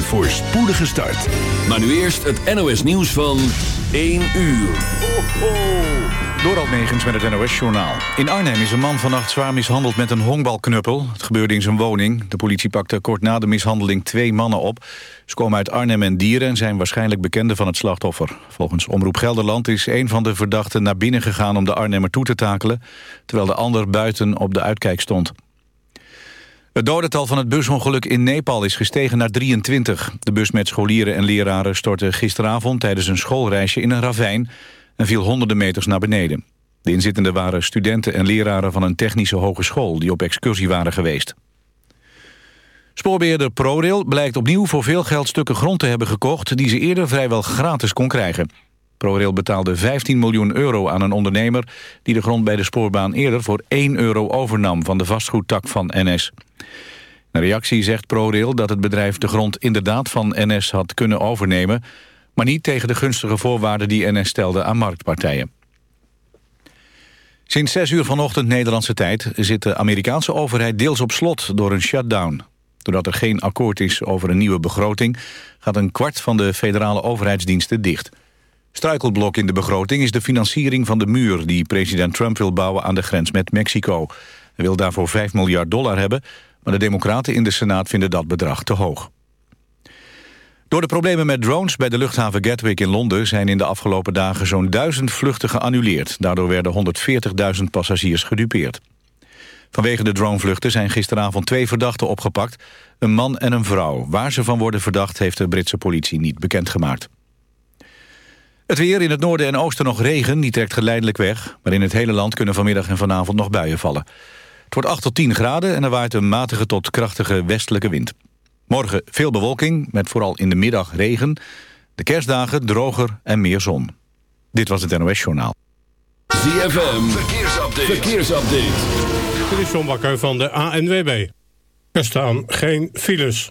Een voorspoedige start. Maar nu eerst het NOS nieuws van 1 uur. Ho, ho. Door Negens met het NOS-journaal. In Arnhem is een man vannacht zwaar mishandeld met een honkbalknuppel. Het gebeurde in zijn woning. De politie pakte kort na de mishandeling twee mannen op. Ze komen uit Arnhem en Dieren en zijn waarschijnlijk bekenden van het slachtoffer. Volgens Omroep Gelderland is een van de verdachten naar binnen gegaan... om de Arnhemmer toe te takelen, terwijl de ander buiten op de uitkijk stond. Het dodental van het busongeluk in Nepal is gestegen naar 23. De bus met scholieren en leraren stortte gisteravond tijdens een schoolreisje in een ravijn en viel honderden meters naar beneden. De inzittenden waren studenten en leraren van een technische hogeschool die op excursie waren geweest. Spoorbeheerder ProRail blijkt opnieuw voor veel geld stukken grond te hebben gekocht die ze eerder vrijwel gratis kon krijgen. ProRail betaalde 15 miljoen euro aan een ondernemer die de grond bij de spoorbaan eerder voor 1 euro overnam van de vastgoedtak van NS. In reactie zegt ProRail dat het bedrijf de grond inderdaad van NS had kunnen overnemen... maar niet tegen de gunstige voorwaarden die NS stelde aan marktpartijen. Sinds 6 uur vanochtend Nederlandse tijd zit de Amerikaanse overheid deels op slot door een shutdown. Doordat er geen akkoord is over een nieuwe begroting... gaat een kwart van de federale overheidsdiensten dicht. Struikelblok in de begroting is de financiering van de muur... die president Trump wil bouwen aan de grens met Mexico. Hij wil daarvoor 5 miljard dollar hebben... maar de democraten in de Senaat vinden dat bedrag te hoog. Door de problemen met drones bij de luchthaven Gatwick in Londen... zijn in de afgelopen dagen zo'n duizend vluchten geannuleerd. Daardoor werden 140.000 passagiers gedupeerd. Vanwege de dronevluchten zijn gisteravond twee verdachten opgepakt. Een man en een vrouw. Waar ze van worden verdacht heeft de Britse politie niet bekendgemaakt. Het weer in het noorden en oosten nog regen, die trekt geleidelijk weg. Maar in het hele land kunnen vanmiddag en vanavond nog buien vallen. Het wordt 8 tot 10 graden en er waait een matige tot krachtige westelijke wind. Morgen veel bewolking, met vooral in de middag regen. De kerstdagen droger en meer zon. Dit was het NOS Journaal. ZFM, verkeersupdate. verkeersupdate. Dit is John Bakker van de ANWB. Er staan geen files.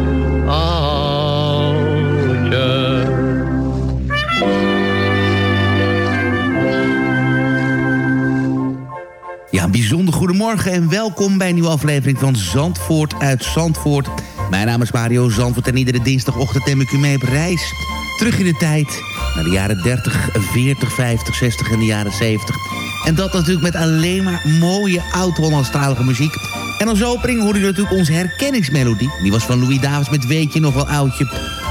bijzonder goedemorgen en welkom bij een nieuwe aflevering van Zandvoort uit Zandvoort. Mijn naam is Mario Zandvoort en iedere dinsdagochtend neem ik u mee op reis. Terug in de tijd, naar de jaren 30, 40, 50, 60 en de jaren 70. En dat natuurlijk met alleen maar mooie oud-Hollandstalige muziek. En als opening hoorde u natuurlijk onze herkenningsmelodie. Die was van Louis Davids met Weet je nog wel oudje.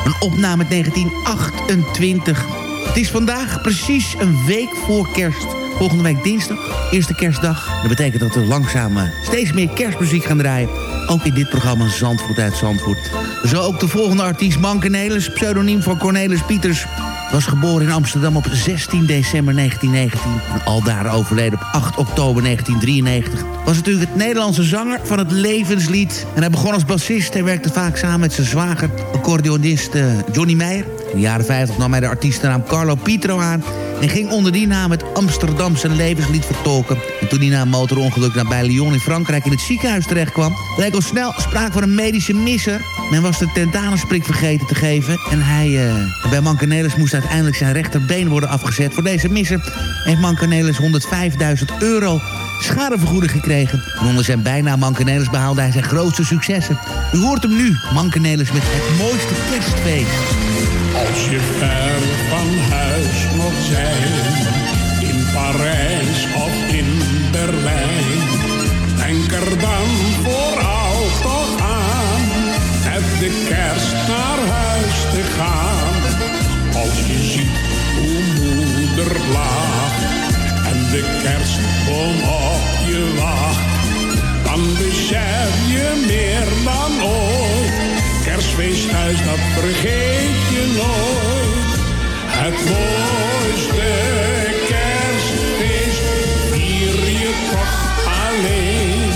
Een opname uit 1928. Het is vandaag precies een week voor kerst. Volgende week dinsdag, eerste kerstdag. Dat betekent dat we langzaam eh, steeds meer kerstmuziek gaan draaien. Ook in dit programma Zandvoort uit Zandvoort. Zo ook de volgende artiest Manke Nelis, pseudoniem van Cornelis Pieters. Was geboren in Amsterdam op 16 december 1919. En aldaar overleden op 8 oktober 1993. Was natuurlijk het Nederlandse zanger van het levenslied. En hij begon als bassist en werkte vaak samen met zijn zwager, accordeonist eh, Johnny Meijer. In de jaren 50 nam hij de artiestennaam Carlo Pietro aan... en ging onder die naam het Amsterdamse levenslied vertolken. En toen hij na een motorongeluk nabij Lyon in Frankrijk in het ziekenhuis terecht kwam... bleek al snel sprake van een medische misser. Men was de tentanusprik vergeten te geven... en hij, uh, bij Mancanelis moest uiteindelijk zijn rechterbeen worden afgezet. Voor deze misser heeft Mancanelis 105.000 euro schadevergoeding gekregen. En onder zijn bijnaam Mankenelis behaalde hij zijn grootste successen. U hoort hem nu, Mankenelis met het mooiste kerstfeest. Als je ver van huis mocht zijn, in Parijs of in Berlijn, denk er dan vooral toch aan, met de kerst naar huis te gaan. Als je ziet hoe moeder lacht en de kerstboom op je wacht, dan besef je meer dan ooit. Kerstfeest thuis, dat vergeet je nooit. Het mooiste kerstfeest vier je toch alleen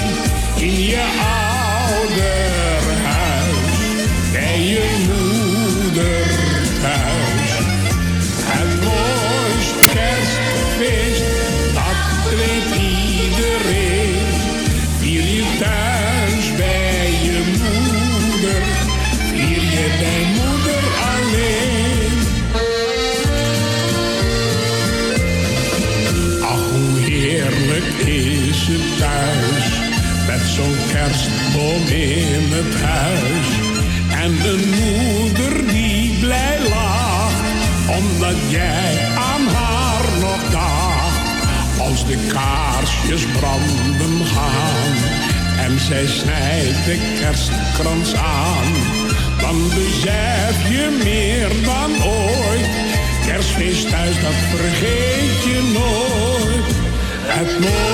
in je Het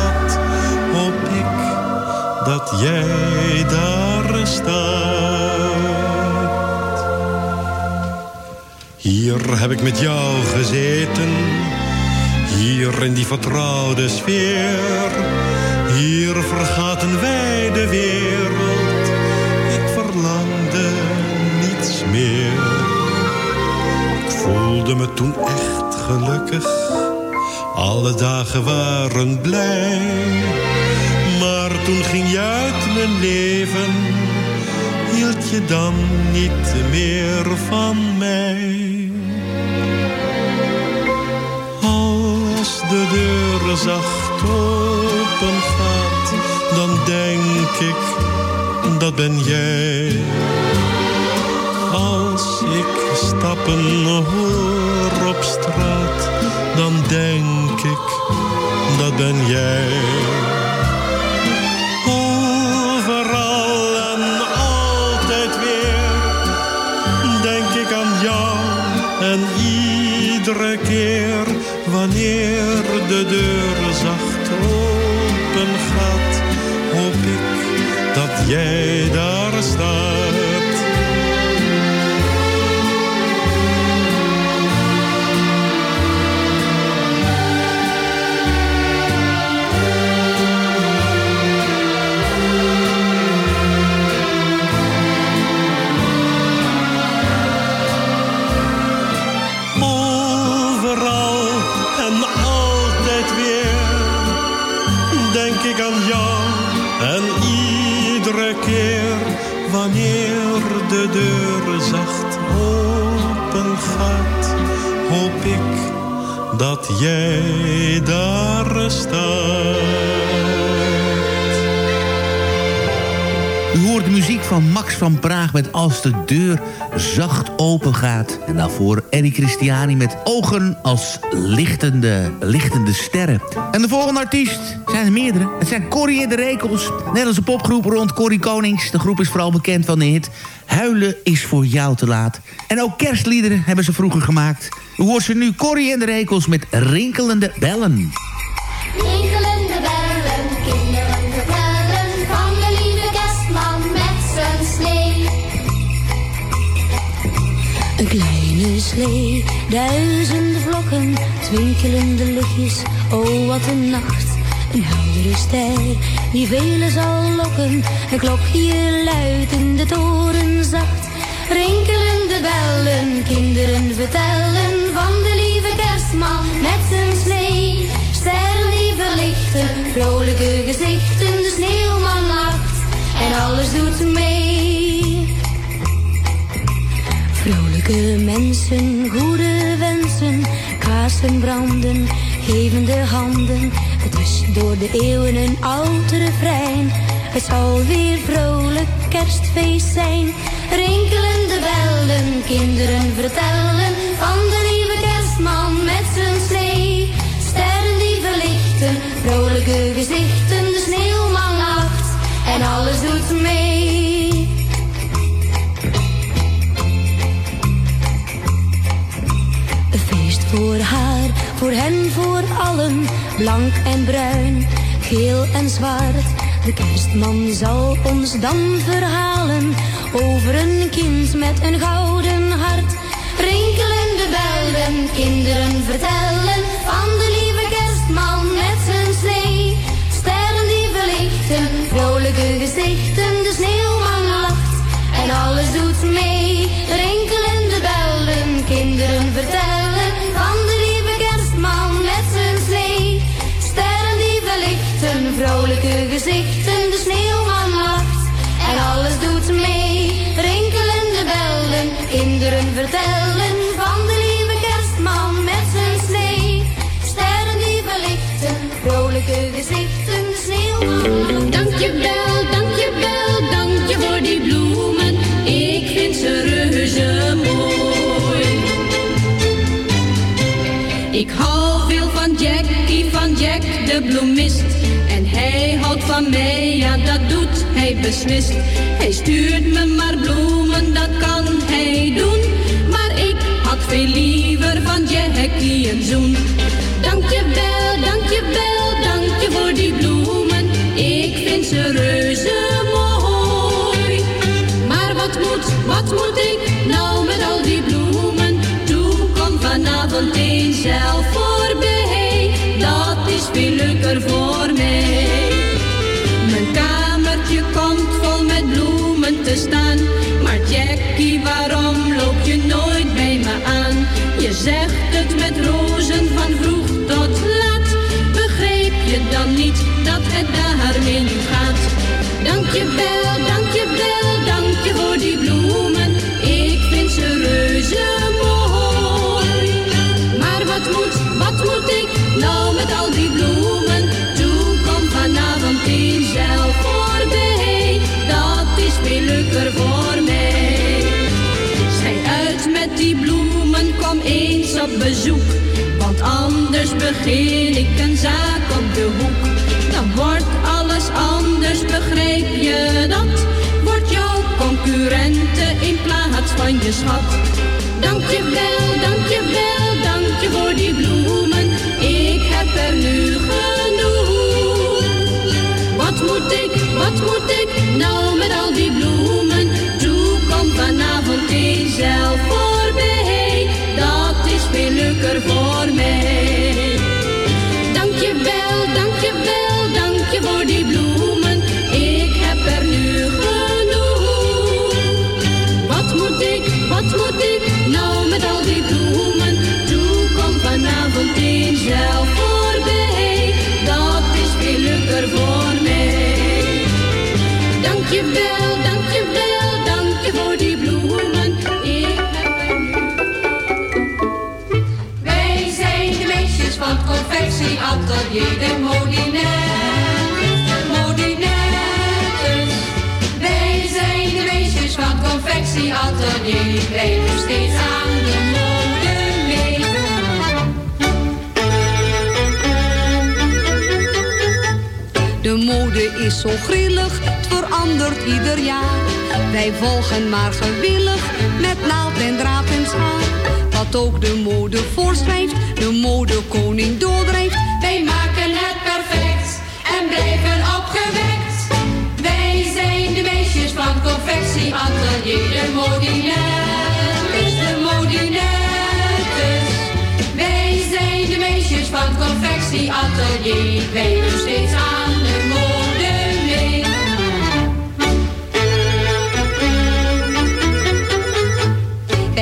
jij daar staat. Hier heb ik met jou gezeten, hier in die vertrouwde sfeer. Hier vergaten wij de wereld, ik verlangde niets meer. Ik voelde me toen echt gelukkig, alle dagen waren blij. Toen ging je uit mijn leven, hield je dan niet meer van mij. Als de deur zacht open gaat, dan denk ik, dat ben jij. Als ik stappen hoor op straat, dan denk ik, dat ben jij. Wanneer de deur zacht open gaat, hoop ik dat jij daar staat. U hoort de muziek van Max van Praag met Als de deur zacht open gaat. En daarvoor Eddie Christiani met Ogen als lichtende, lichtende sterren. En de volgende artiest zijn er meerdere. Het zijn Corrie de Rekels. Nederlandse popgroep rond Corrie Konings. De groep is vooral bekend van de hit Huilen is voor jou te laat. En ook kerstliederen hebben ze vroeger gemaakt. U hoort ze nu Corrie en de Rekels met Rinkelende Bellen. Kleine slee, duizenden vlokken, twinkelende lichtjes, oh wat een nacht. Een heldere ster, die velen zal lokken, een klokje luidt in de toren zacht. Rinkelende bellen, kinderen vertellen van de lieve kerstman met zijn slee. Sterren die verlichten, vrolijke gezichten, de sneeuwman lacht en alles doet mee. Vrolijke mensen, goede wensen, kaarsen branden, gevende handen. Het is door de eeuwen een oud refrein. Het zal weer vrolijk kerstfeest zijn. Rinkelende bellen, kinderen vertellen van de lieve kerstman met zijn slee. Sterren die verlichten, vrolijke gezichten, voor hen, voor allen. Blank en bruin, geel en zwart. De kerstman zal ons dan verhalen over een kind met een gouden hart. Rinkelende bellen, kinderen vertellen van de lieve kerstman met zijn slee. Sterren die verlichten, vrolijke gezichten, de sneeuwman lacht en alles doet mee. Vrolijke gezichten, de sneeuwman lacht en alles doet mee. Rinkelende bellen, kinderen vertellen van de lieve kerstman met zijn slee. Sterren die verlichten, vrolijke gezichten, de sneeuwman lacht. Dank Dankjewel, dankjewel, dankje voor die bloemen. Ik vind ze reuze mooi. Ik hou veel van Jackie, van Jack de bloemist. Van mij, ja dat doet hij beslist. Hij stuurt me maar bloemen, dat kan hij doen. Maar ik had veel liever van Jackie een zoen. Dankjewel, dankjewel, dankje voor die bloemen. Ik vind ze reuze mooi. Maar wat moet, wat moet ik nou met al die bloemen? Toe kom vanavond eens zelf voorbij. Dat is veel leuker voor mij. Kamertje komt vol met bloemen te staan. Maar Jackie, waarom loop je nooit bij me aan? Je zegt het met rozen van vroeg tot laat. Begreep je dan niet dat het daarmee nu gaat? Dankjewel, dankjewel, bezoek. Want anders begin ik een zaak op de hoek. Dan wordt alles anders, begrijp je dat? Wordt jouw concurrente in plaats van je schat. Dankjewel, dankjewel, dankje voor die bloemen. Ik heb er nu genoeg. Wat moet ik, wat moet ik nou met al die bloemen? Toe kom vanavond eens zelf leuker voor mij. Dankjewel, dankjewel, dankje voor die bloemen. Ik heb er nu genoeg. Wat moet ik, wat moet ik nou met al die bloemen? Toe kom vanavond eens zelf voorbij. Dat is leuker voor mij. Dankjewel, dankjewel, het confectieatelier, de modinettes, modinettes. Wij zijn de meisjes van het confectieatelier, wij doen steeds aan de mode mee. De mode is zo grillig, het verandert ieder jaar. Wij volgen maar gewillig, met naald en draad. Wat ook de mode voorschrijft, de modekoning doordrijft. Wij maken het perfect en blijven opgewekt. Wij zijn de meisjes van het confectieatelier, de modinettes, de modinettes. Wij zijn de meisjes van het confectieatelier, wij doen steeds aan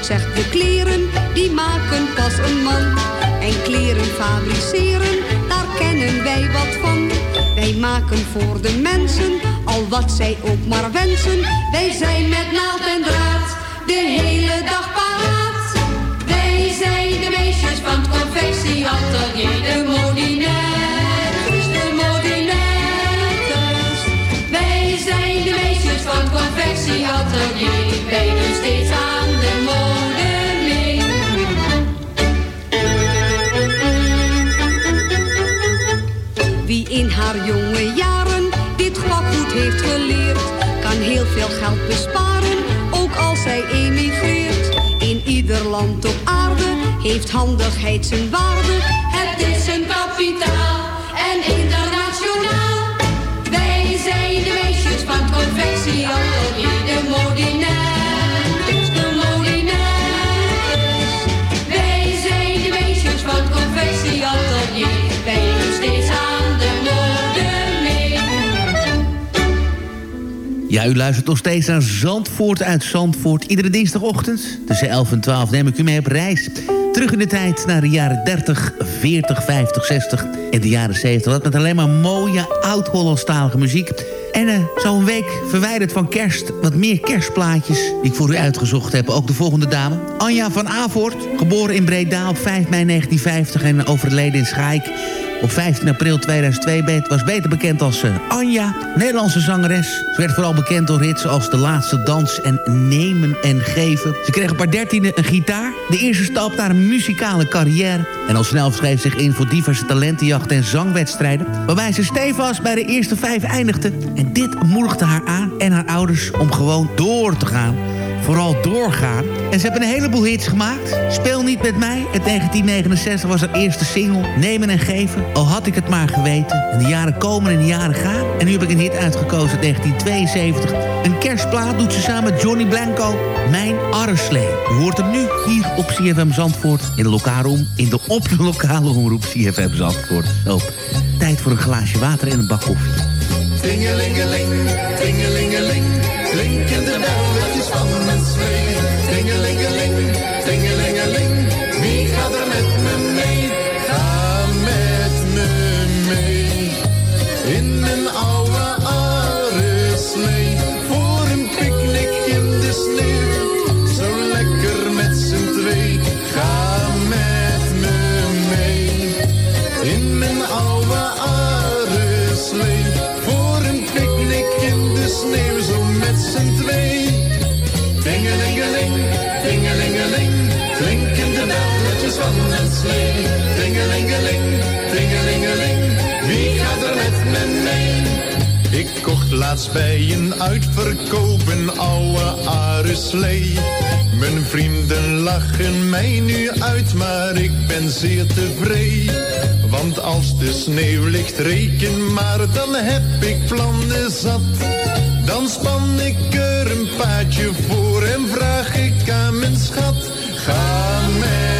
zegt de kleren, die maken pas een man. En kleren fabriceren, daar kennen wij wat van. Wij maken voor de mensen, al wat zij ook maar wensen. Wij zijn met naald en draad, de hele dag paraat. Wij zijn de meisjes van het confectieatelier, de modinettes, de modinettes. Wij zijn de meisjes van het confectieatelier, wij steeds aan de mode veel geld besparen, ook als zij emigreert. In ieder land op aarde heeft handigheid zijn waarde. Het is een kapitaal en internationaal. Ja, u luistert nog steeds naar Zandvoort uit Zandvoort. Iedere dinsdagochtend tussen 11 en 12 neem ik u mee op reis. Terug in de tijd naar de jaren 30, 40, 50, 60 en de jaren 70. Dat met alleen maar mooie oud-Hollandstalige muziek. En uh, zo'n week verwijderd van kerst, wat meer kerstplaatjes... die ik voor u uitgezocht heb. Ook de volgende dame. Anja van Avoort, geboren in Breda op 5 mei 1950... en overleden in Schaik op 15 april 2002 was beter bekend als uh, Anja, Nederlandse zangeres. Ze werd vooral bekend door hits als De Laatste Dans en Nemen en Geven. Ze kreeg op haar dertiende een gitaar. De eerste stap naar een muzikale carrière. En al snel schreef zich in voor diverse talentenjachten en zangwedstrijden. Waarbij ze stevast bij de eerste vijf eindigde. En dit moedigde haar aan en haar ouders om gewoon door te gaan vooral doorgaan. En ze hebben een heleboel hits gemaakt. Speel niet met mij. In 1969 was haar eerste single. Nemen en geven. Al had ik het maar geweten. En de jaren komen en de jaren gaan. En nu heb ik een hit uitgekozen in 1972. Een kerstplaat doet ze samen met Johnny Blanco. Mijn Arreslee. U hoort hem nu hier op CFM Zandvoort. In de lokale in de op lokale omroep CFM Zandvoort. Tijd voor een glaasje water en een bak koffie. Tingelingeling, tingelingeling, sneeuw. Zo met z'n twee. Tingelingeling, tingelingeling, klinkende belletjes van een slee. Tingelingeling, tingelingeling, wie gaat er met me mee? Ik kocht laatst bij een uitverkoop een oude areslee. Mijn vrienden lachen mij nu uit, maar ik ben zeer tevreden. Want als de sneeuw ligt, reken maar, dan heb ik plannen zat. Dan span ik er een paadje voor en vraag ik aan mijn schat. Ga met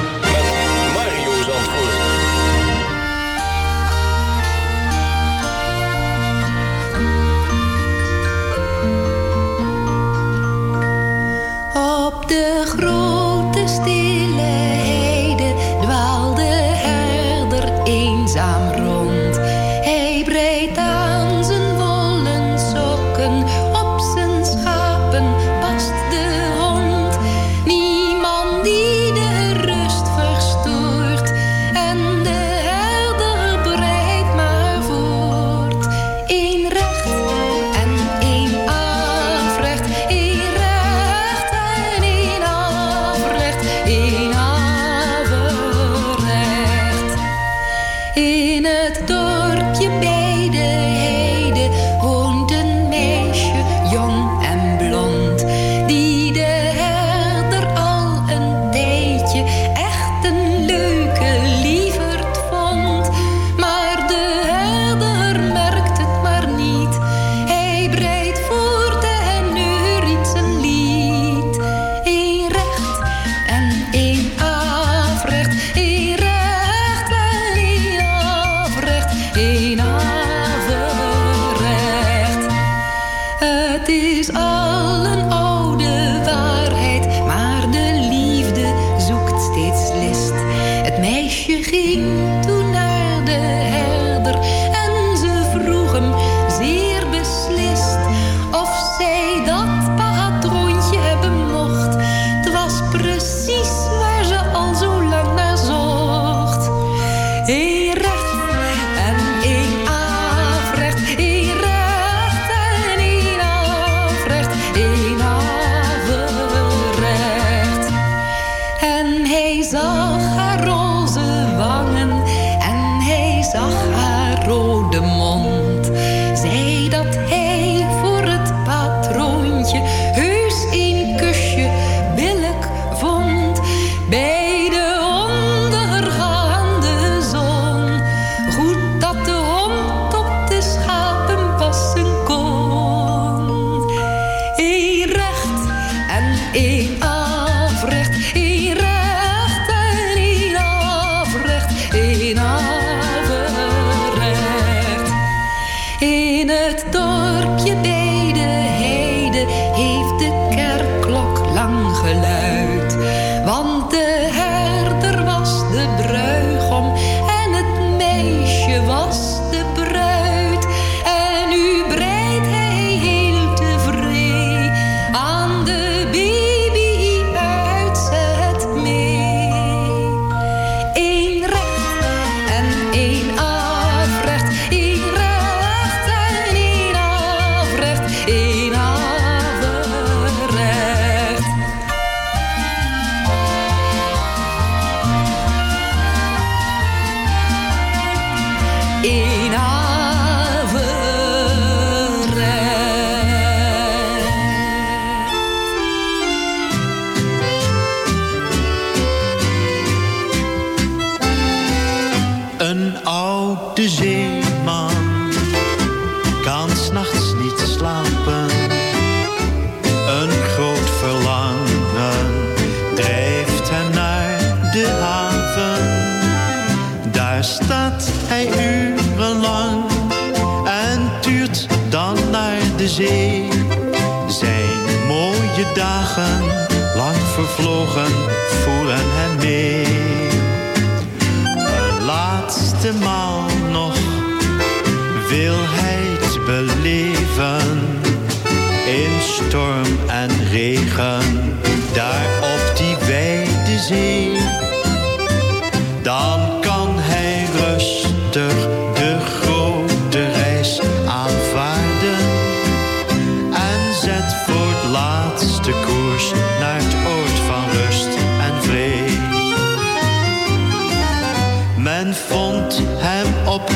her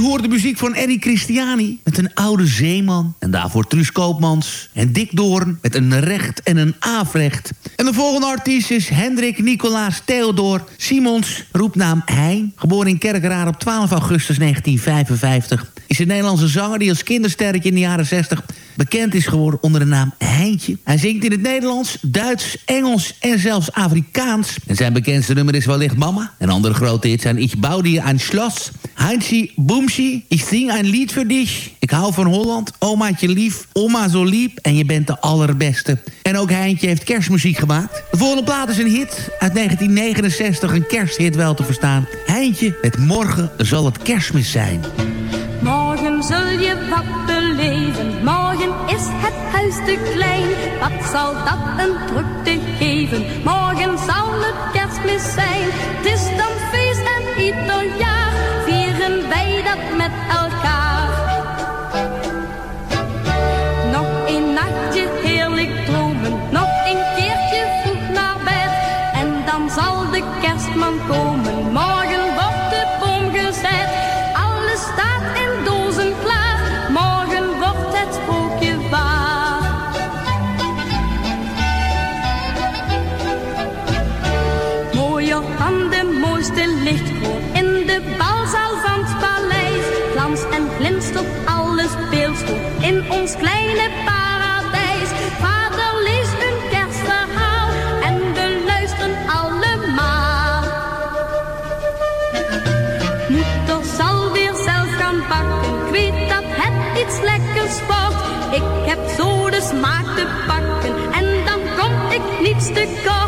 U hoort de muziek van Eddie Christiani met een oude zeeman. En daarvoor Truus Koopmans en Dick Doorn met een recht en een afrecht. En de volgende artiest is Hendrik Nicolaas Theodor Simons, roepnaam Hein. Geboren in Kerkrade op 12 augustus 1955. Is een Nederlandse zanger die als kindersterretje in de jaren 60 bekend is geworden onder de naam Heintje. Hij zingt in het Nederlands, Duits, Engels en zelfs Afrikaans. En zijn bekendste nummer is wellicht Mama. En andere grote hits zijn Ich bouw dir ein Schloss, Heintje Boomsje, Ich sing ein Lied für dich, Ik hou van Holland, Omaatje lief, Oma zo lief en je bent de allerbeste. En ook Heintje heeft kerstmuziek gemaakt. De volgende plaat is een hit uit 1969, een kersthit wel te verstaan. Heintje, met morgen zal het kerstmis zijn. Morgen zul je wat morgen is het huis te klein. Wat zal dat een drukte geven, morgen zal het kerstmis zijn. In de balzaal van het paleis. Glans en glinstert alles beeldschoon in ons kleine paradijs. Vader leest een kerstverhaal en we luisteren allemaal. Moeder zal weer zelf gaan bakken, ik weet dat het iets lekkers wordt. Ik heb zo de smaak te pakken en dan kom ik niets te kort.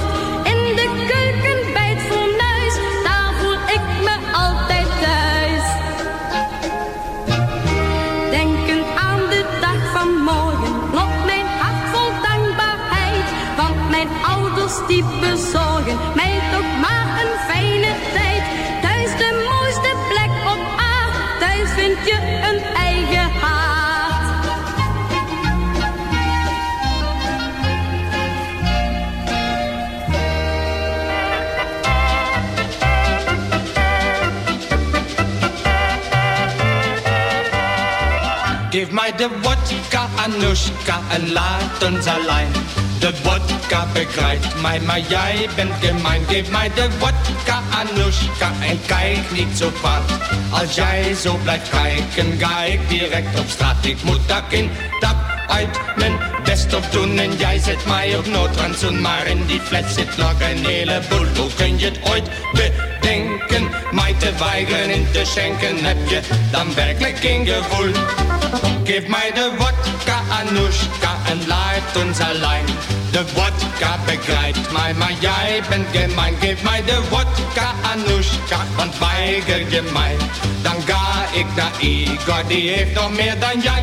Mij de wodka, en laat ons alleen. De wodka begrijpt mij, maar jij bent gemein. Geef mij de wodka, Anushka, en kijk niet zo kwaad. Als jij zo blijft kijken, ga ik direct op straat. Ik moet dak in, dak uit, mijn best op doen. En jij zet mij op noodrandzoen, maar in die fles zit nog een heleboel. Hoe kun je het ooit bedenken, mij te weigeren in te schenken? Heb je dan werkelijk geen gevoel? Geef mij de wodka, Anushka, en laat ons alleen. De wodka begrijpt mij, maar jij bent gemein. Geef mij de wodka, Anushka, want weiger je mij. Dan ga ik naar Igor, die heeft nog meer dan jij.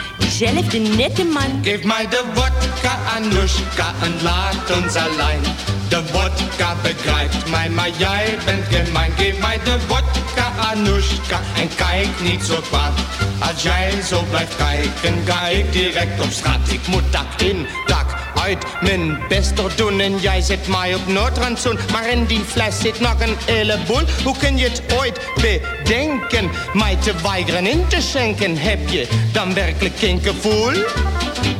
diezelfde nette man. Geef mij de wodka, Anushka, en laat ons alleen. De wodka begrijpt mij, maar jij bent gemein. Geef mij de wodka, Anushka, en kijk niet zo kwaad. Als jij zo blijft kijken, ga ik direct op straat. Ik moet dak in, dak mijn best er doen. En jij zet mij op noodrandzoen, maar in die fles zit nog een heleboel. Hoe kun je het ooit bedenken, mij te weigeren in te schenken? Heb je dan werkelijk geen gevoel?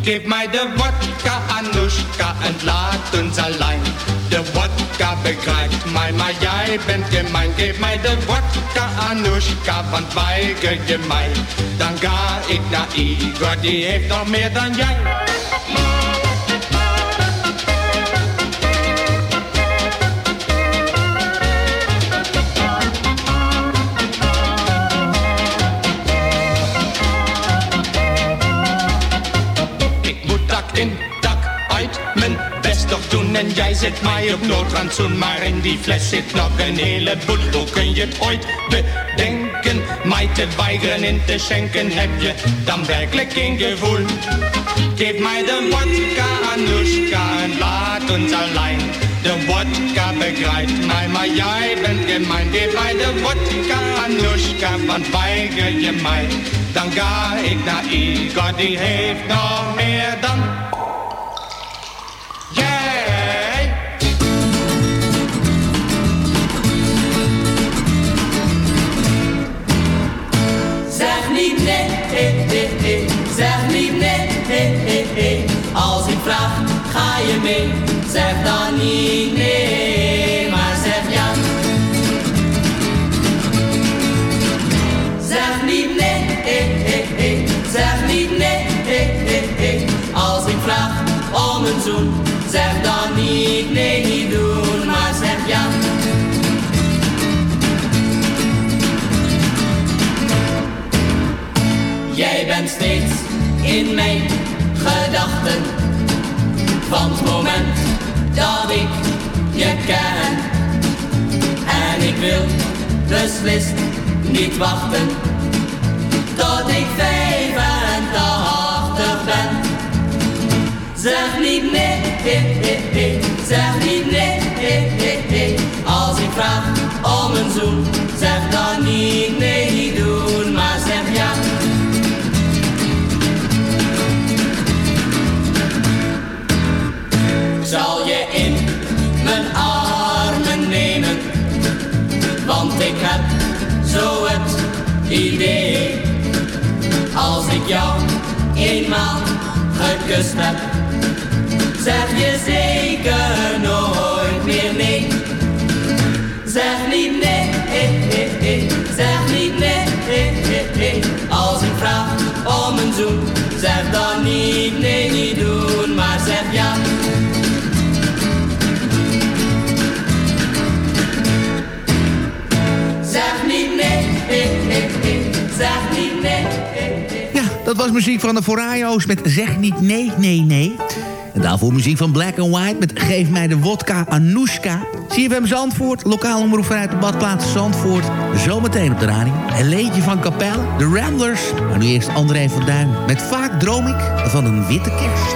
Geef mij de wodka, Anushka, en laat ons alleen. De wodka begrijpt mij, maar jij bent gemein. Geef mij de wodka, Anushka, want weiger je mij. Dan ga ik naar Igor, die heeft nog meer dan jij. Jij zit mij op noodrandzoen, maar in die fles zit nog een heleboel. Hoe kun je het ooit bedenken, mij te weigeren in te schenken? Heb je dan werkelijk geen gevoel? Geef mij de vodka, Anushka, en laat ons alleen. De vodka begrijpt mij, maar jij bent gemein. Geef mij de vodka, Anushka, want weiger je mij. Dan ga ik naar Igor, die heeft nog meer dan... Als ik vraag, ga je mee? Zeg dan niet nee, maar zeg ja. Zeg niet nee, eh, eh. zeg niet nee, eh, eh. Als ik vraag om een zoen, zeg dan niet nee, niet doen, maar zeg ja. Jij bent steeds in mijn gedachten. Van het moment dat ik je ken. En ik wil beslist niet wachten. Tot ik 85 ben. Zeg niet nee, eh, eh, eh. zeg niet nee, eh, eh. Als ik vraag om een zoen, zeg dan niet nee, niet zal je in mijn armen nemen. Want ik heb zo het idee, als ik jou eenmaal gekust heb, zeg je zeker nooit meer nee. Zeg niet nee, eh, eh. zeg niet nee, eh, eh. als ik vraag om een zoen, zeg dan niet nee, niet doen, maar zeg ja. Dat was muziek van de Forayos met Zeg niet nee, nee, nee. En daarvoor muziek van Black and White met Geef mij de wodka Anoushka. CFM Zandvoort, lokaal omroep vanuit de badplaats Zandvoort. Zometeen op de radio. Een leedje van Capelle, de Ramblers. Maar nu eerst André van Duin met Vaak droom ik van een witte kerst.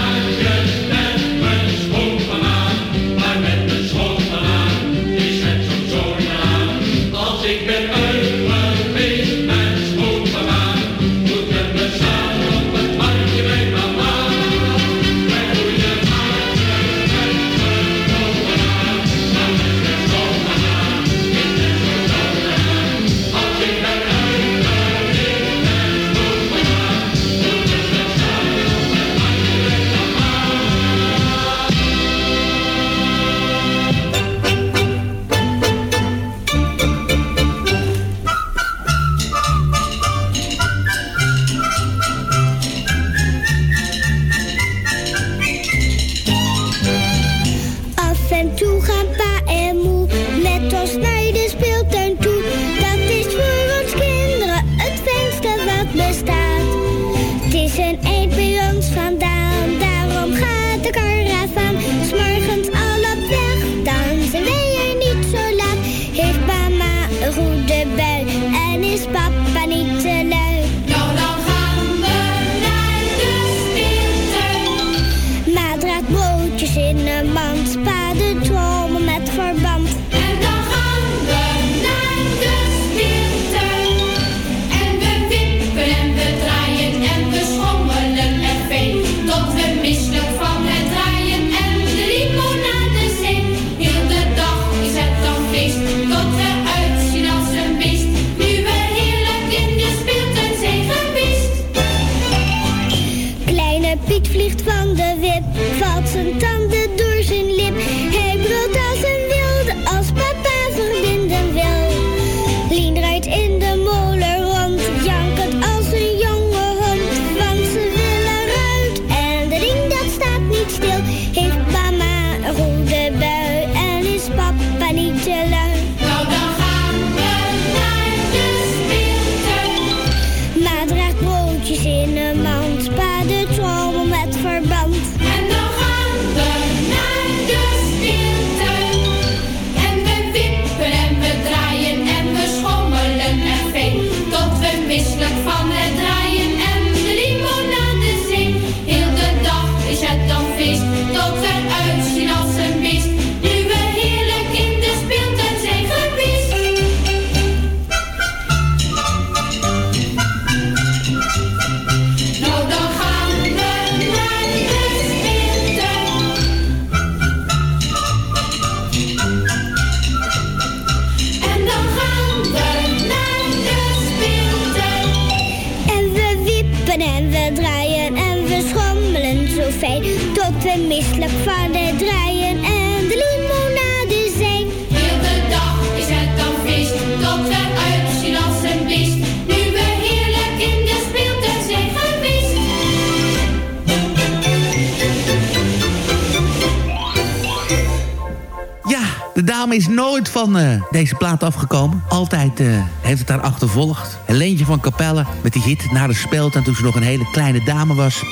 Is nooit van eh, deze plaat afgekomen. Altijd eh, heeft het haar achtervolgd. Helentje van Capelle met die hit naar de speeltuin toen ze nog een hele kleine dame was.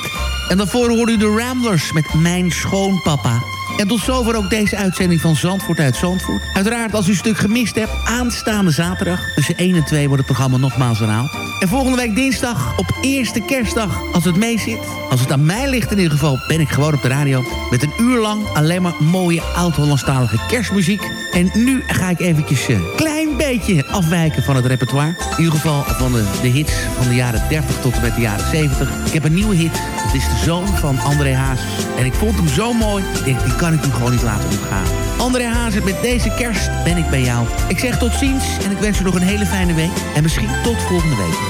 En daarvoor hoorde u de Ramblers met Mijn Schoonpapa. En tot zover ook deze uitzending van Zandvoort uit Zandvoort. Uiteraard, als u een stuk gemist hebt, aanstaande zaterdag... tussen 1 en 2 wordt het programma nogmaals herhaald. En volgende week dinsdag, op eerste kerstdag, als het mee zit... als het aan mij ligt in ieder geval, ben ik gewoon op de radio... met een uur lang alleen maar mooie oud-Hollandstalige kerstmuziek. En nu ga ik eventjes een klein beetje afwijken van het repertoire. In ieder geval van de, hits van de jaren 30 tot en met de jaren 70. Ik heb een nieuwe hit. Het is de zoon van André Haas. En ik vond hem zo mooi. Ik denk, die kan ik hem gewoon niet laten ontgaan. André Hazes, met deze kerst ben ik bij jou. Ik zeg tot ziens en ik wens u nog een hele fijne week. En misschien tot volgende week.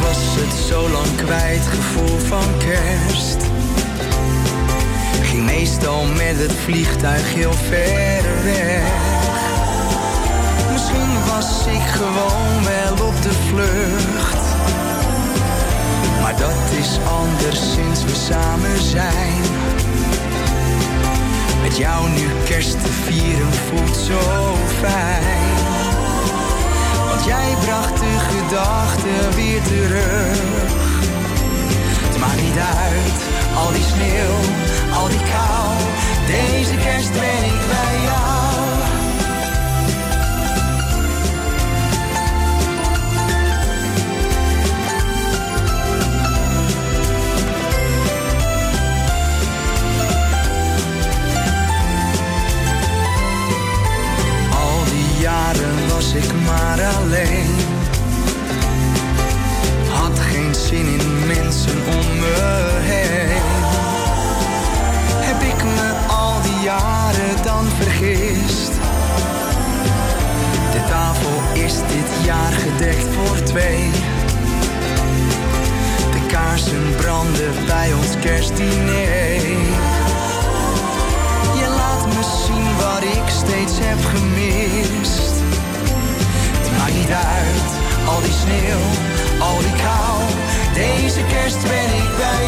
Was het zo lang kwijt, gevoel van kerst. Ging meestal met het vliegtuig heel ver weg. Misschien was ik gewoon wel op de vlucht. Maar dat is anders sinds we samen zijn. Met jou nu kerst te vieren voelt zo fijn. Jij bracht de gedachten weer terug. Het maakt niet uit, al die sneeuw, al die kou. Deze kerst ben ik bij jou. Was ik maar alleen. Had geen zin in mensen om me heen. Heb ik me al die jaren dan vergist? De tafel is dit jaar gedekt voor twee. De kaarsen branden bij ons kerstdiner. Je laat me zien wat ik steeds heb gemist. Uit, al die sneeuw, al die kou. Deze kerst ben ik bij